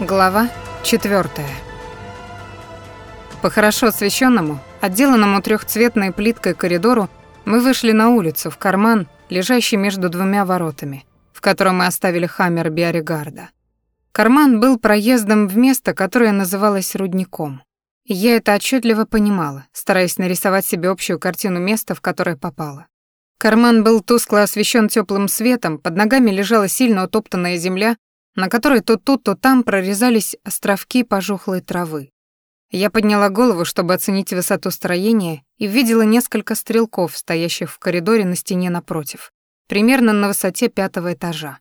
Глава 4. По хорошо освещенному, отделанному трехцветной плиткой коридору, мы вышли на улицу, в карман, лежащий между двумя воротами, в котором мы оставили хаммер Биоригарда. Карман был проездом в место, которое называлось рудником. Я это отчетливо понимала, стараясь нарисовать себе общую картину места, в которое попала. Карман был тускло освещен теплым светом, под ногами лежала сильно утоптанная земля, на которой то тут, то там прорезались островки пожухлой травы. Я подняла голову, чтобы оценить высоту строения, и видела несколько стрелков, стоящих в коридоре на стене напротив, примерно на высоте пятого этажа.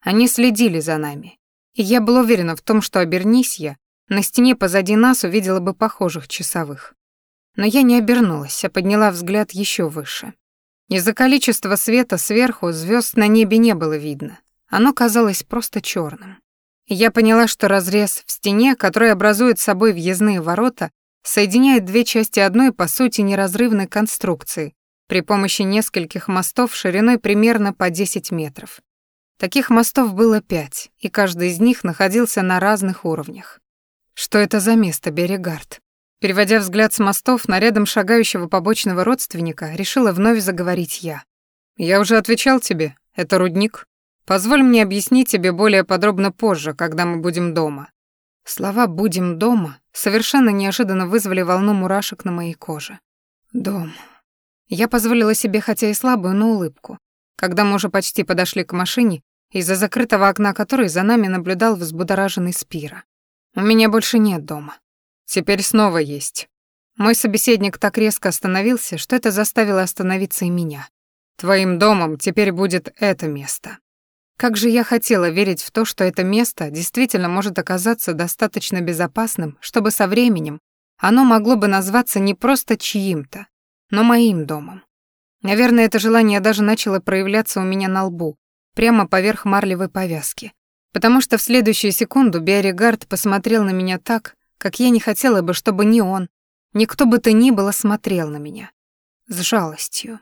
Они следили за нами. И я была уверена в том, что обернись я, на стене позади нас увидела бы похожих часовых. Но я не обернулась, а подняла взгляд еще выше. Из-за количества света сверху звезд на небе не было видно, оно казалось просто черным. Я поняла, что разрез в стене, который образует собой въездные ворота, соединяет две части одной, по сути, неразрывной конструкции при помощи нескольких мостов шириной примерно по 10 метров. Таких мостов было пять, и каждый из них находился на разных уровнях. Что это за место, Берегард? Переводя взгляд с мостов на рядом шагающего побочного родственника, решила вновь заговорить я. «Я уже отвечал тебе, это рудник», Позволь мне объяснить тебе более подробно позже, когда мы будем дома». Слова «будем дома» совершенно неожиданно вызвали волну мурашек на моей коже. «Дом». Я позволила себе хотя и слабую, но улыбку, когда мы уже почти подошли к машине, из-за закрытого окна которой за нами наблюдал взбудораженный Спира. «У меня больше нет дома. Теперь снова есть». Мой собеседник так резко остановился, что это заставило остановиться и меня. «Твоим домом теперь будет это место». Как же я хотела верить в то, что это место действительно может оказаться достаточно безопасным, чтобы со временем оно могло бы назваться не просто чьим-то, но моим домом. Наверное, это желание даже начало проявляться у меня на лбу, прямо поверх марлевой повязки. Потому что в следующую секунду Биоригард посмотрел на меня так, как я не хотела бы, чтобы ни он, ни кто бы то ни было смотрел на меня. С жалостью.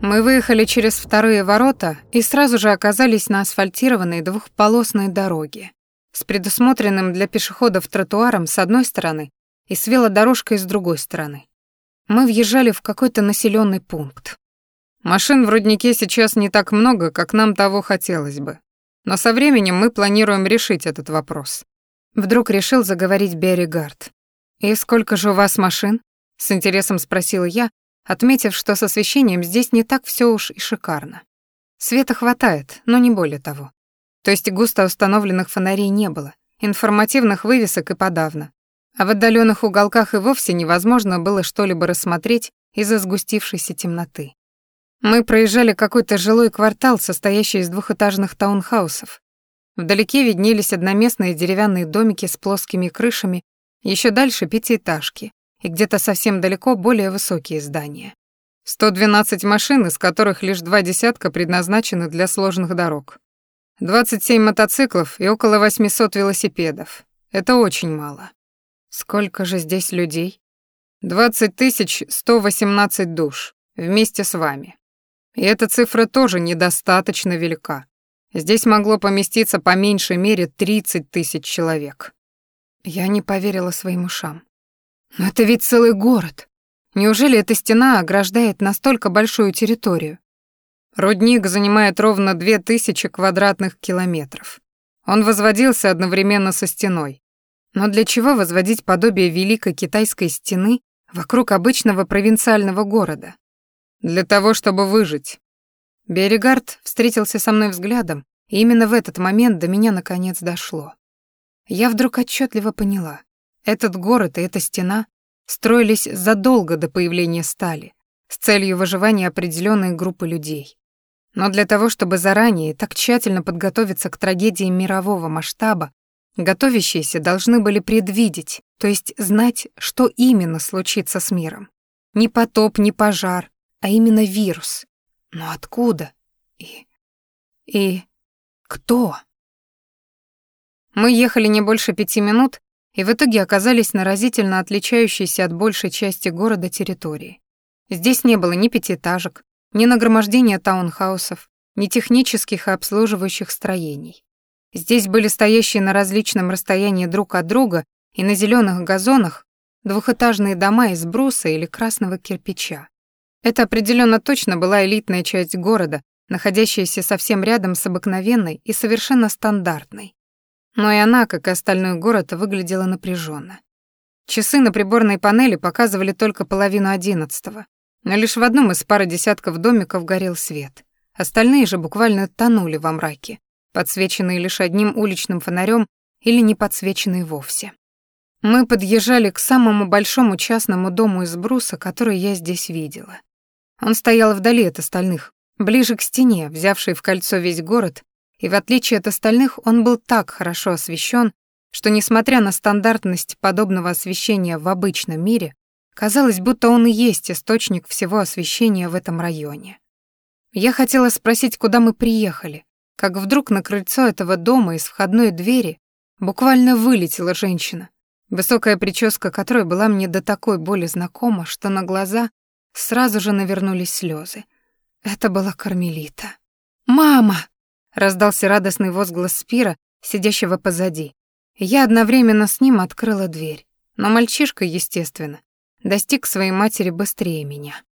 Мы выехали через вторые ворота и сразу же оказались на асфальтированной двухполосной дороге с предусмотренным для пешеходов тротуаром с одной стороны и с велодорожкой с другой стороны. Мы въезжали в какой-то населенный пункт. Машин в руднике сейчас не так много, как нам того хотелось бы. Но со временем мы планируем решить этот вопрос. Вдруг решил заговорить Берригард. «И сколько же у вас машин?» — с интересом спросила я, отметив, что с освещением здесь не так все уж и шикарно. Света хватает, но не более того. То есть густо установленных фонарей не было, информативных вывесок и подавно. А в отдаленных уголках и вовсе невозможно было что-либо рассмотреть из-за сгустившейся темноты. Мы проезжали какой-то жилой квартал, состоящий из двухэтажных таунхаусов. Вдалеке виднелись одноместные деревянные домики с плоскими крышами, еще дальше пятиэтажки, и где-то совсем далеко более высокие здания. 112 машин, из которых лишь два десятка предназначены для сложных дорог. 27 мотоциклов и около 800 велосипедов. Это очень мало. Сколько же здесь людей? 20 118 душ, вместе с вами. И эта цифра тоже недостаточно велика. Здесь могло поместиться по меньшей мере 30 тысяч человек. Я не поверила своим ушам. Но это ведь целый город. Неужели эта стена ограждает настолько большую территорию? Рудник занимает ровно две тысячи квадратных километров. Он возводился одновременно со стеной. Но для чего возводить подобие Великой Китайской стены вокруг обычного провинциального города? Для того, чтобы выжить. Берегард встретился со мной взглядом, и именно в этот момент до меня наконец дошло. Я вдруг отчетливо поняла. Этот город и эта стена строились задолго до появления стали, с целью выживания определенной группы людей. Но для того, чтобы заранее так тщательно подготовиться к трагедии мирового масштаба, готовящиеся должны были предвидеть, то есть знать, что именно случится с миром. Не потоп, не пожар, а именно вирус. Но откуда? И... и... кто? Мы ехали не больше пяти минут, и в итоге оказались на разительно отличающейся от большей части города территории. Здесь не было ни пятиэтажек, ни нагромождения таунхаусов, ни технических и обслуживающих строений. Здесь были стоящие на различном расстоянии друг от друга и на зеленых газонах двухэтажные дома из бруса или красного кирпича. Это определенно точно была элитная часть города, находящаяся совсем рядом с обыкновенной и совершенно стандартной. Но и она, как и остальной город, выглядела напряженно. Часы на приборной панели показывали только половину одиннадцатого, но лишь в одном из пары десятков домиков горел свет. Остальные же буквально тонули во мраке, подсвеченные лишь одним уличным фонарем или не подсвеченные вовсе. Мы подъезжали к самому большому частному дому из бруса, который я здесь видела. Он стоял вдали от остальных, ближе к стене, взявшей в кольцо весь город, и в отличие от остальных он был так хорошо освещен, что, несмотря на стандартность подобного освещения в обычном мире, казалось, будто он и есть источник всего освещения в этом районе. Я хотела спросить, куда мы приехали, как вдруг на крыльцо этого дома из входной двери буквально вылетела женщина, высокая прическа которой была мне до такой боли знакома, что на глаза сразу же навернулись слезы. Это была Кармелита. «Мама!» — раздался радостный возглас Спира, сидящего позади. Я одновременно с ним открыла дверь, но мальчишка, естественно, достиг своей матери быстрее меня.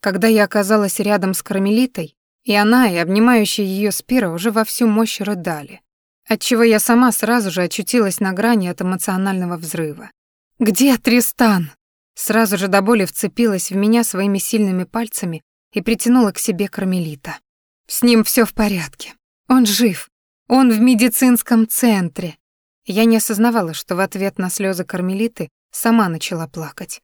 Когда я оказалась рядом с Кармелитой, и она, и обнимающая ее Спира уже во всю мощь рыдали, отчего я сама сразу же очутилась на грани от эмоционального взрыва. «Где Тристан?» Сразу же до боли вцепилась в меня своими сильными пальцами и притянула к себе Кармелита. «С ним все в порядке. Он жив. Он в медицинском центре». Я не осознавала, что в ответ на слезы Кармелиты сама начала плакать.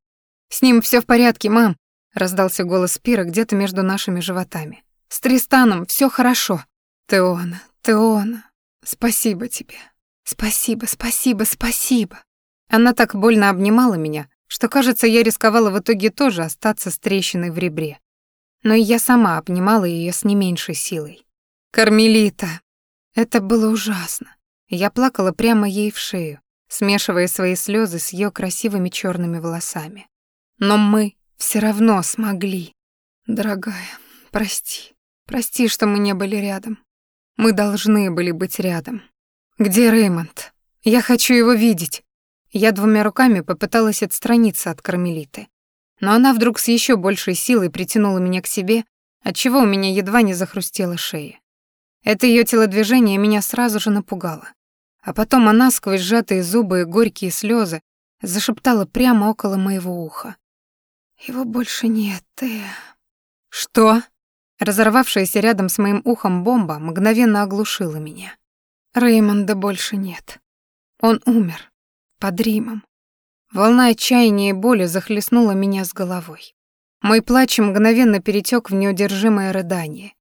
«С ним все в порядке, мам раздался голос Пира где-то между нашими животами. С Тристаном все хорошо. Теона, Теона, спасибо тебе. Спасибо, спасибо, спасибо. Она так больно обнимала меня, что, кажется, я рисковала в итоге тоже остаться с трещиной в ребре. Но и я сама обнимала ее с не меньшей силой. Кармелита. Это было ужасно. Я плакала прямо ей в шею, смешивая свои слезы с ее красивыми черными волосами. Но мы все равно смогли. Дорогая, прости. Прости, что мы не были рядом. Мы должны были быть рядом. Где Реймонд? Я хочу его видеть. Я двумя руками попыталась отстраниться от Кармелиты. Но она вдруг с еще большей силой притянула меня к себе, отчего у меня едва не захрустела шея. Это ее телодвижение меня сразу же напугало. А потом она сквозь сжатые зубы и горькие слезы зашептала прямо около моего уха. Его больше нет, ты... Что? Разорвавшаяся рядом с моим ухом бомба мгновенно оглушила меня. Реймонда больше нет. Он умер. Под Римом. Волна отчаяния и боли захлестнула меня с головой. Мой плач мгновенно перетек в неудержимое рыдание.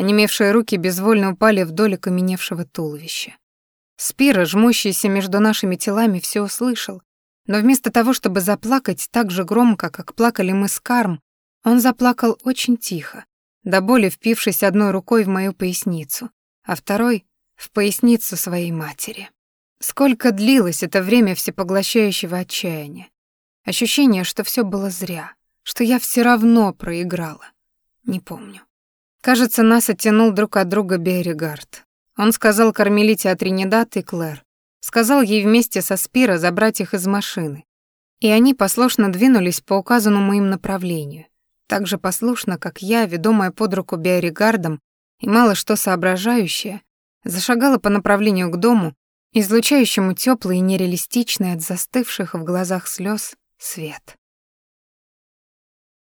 Онемевшие руки безвольно упали вдоль окаменевшего туловища. Спира, жмущийся между нашими телами, все услышал но вместо того, чтобы заплакать так же громко, как плакали мы с Карм, он заплакал очень тихо, до боли впившись одной рукой в мою поясницу, а второй — в поясницу своей матери. Сколько длилось это время всепоглощающего отчаяния. Ощущение, что все было зря, что я все равно проиграла. Не помню. Кажется, нас оттянул друг от друга Берригард. Он сказал Кармелите о Тринидад и Клэр, Сказал ей вместе со Спира забрать их из машины. И они послушно двинулись по указанному им направлению. Так же послушно, как я, ведомая под руку Биоригардом и мало что соображающая, зашагала по направлению к дому, излучающему теплый и нереалистичный от застывших в глазах слез свет.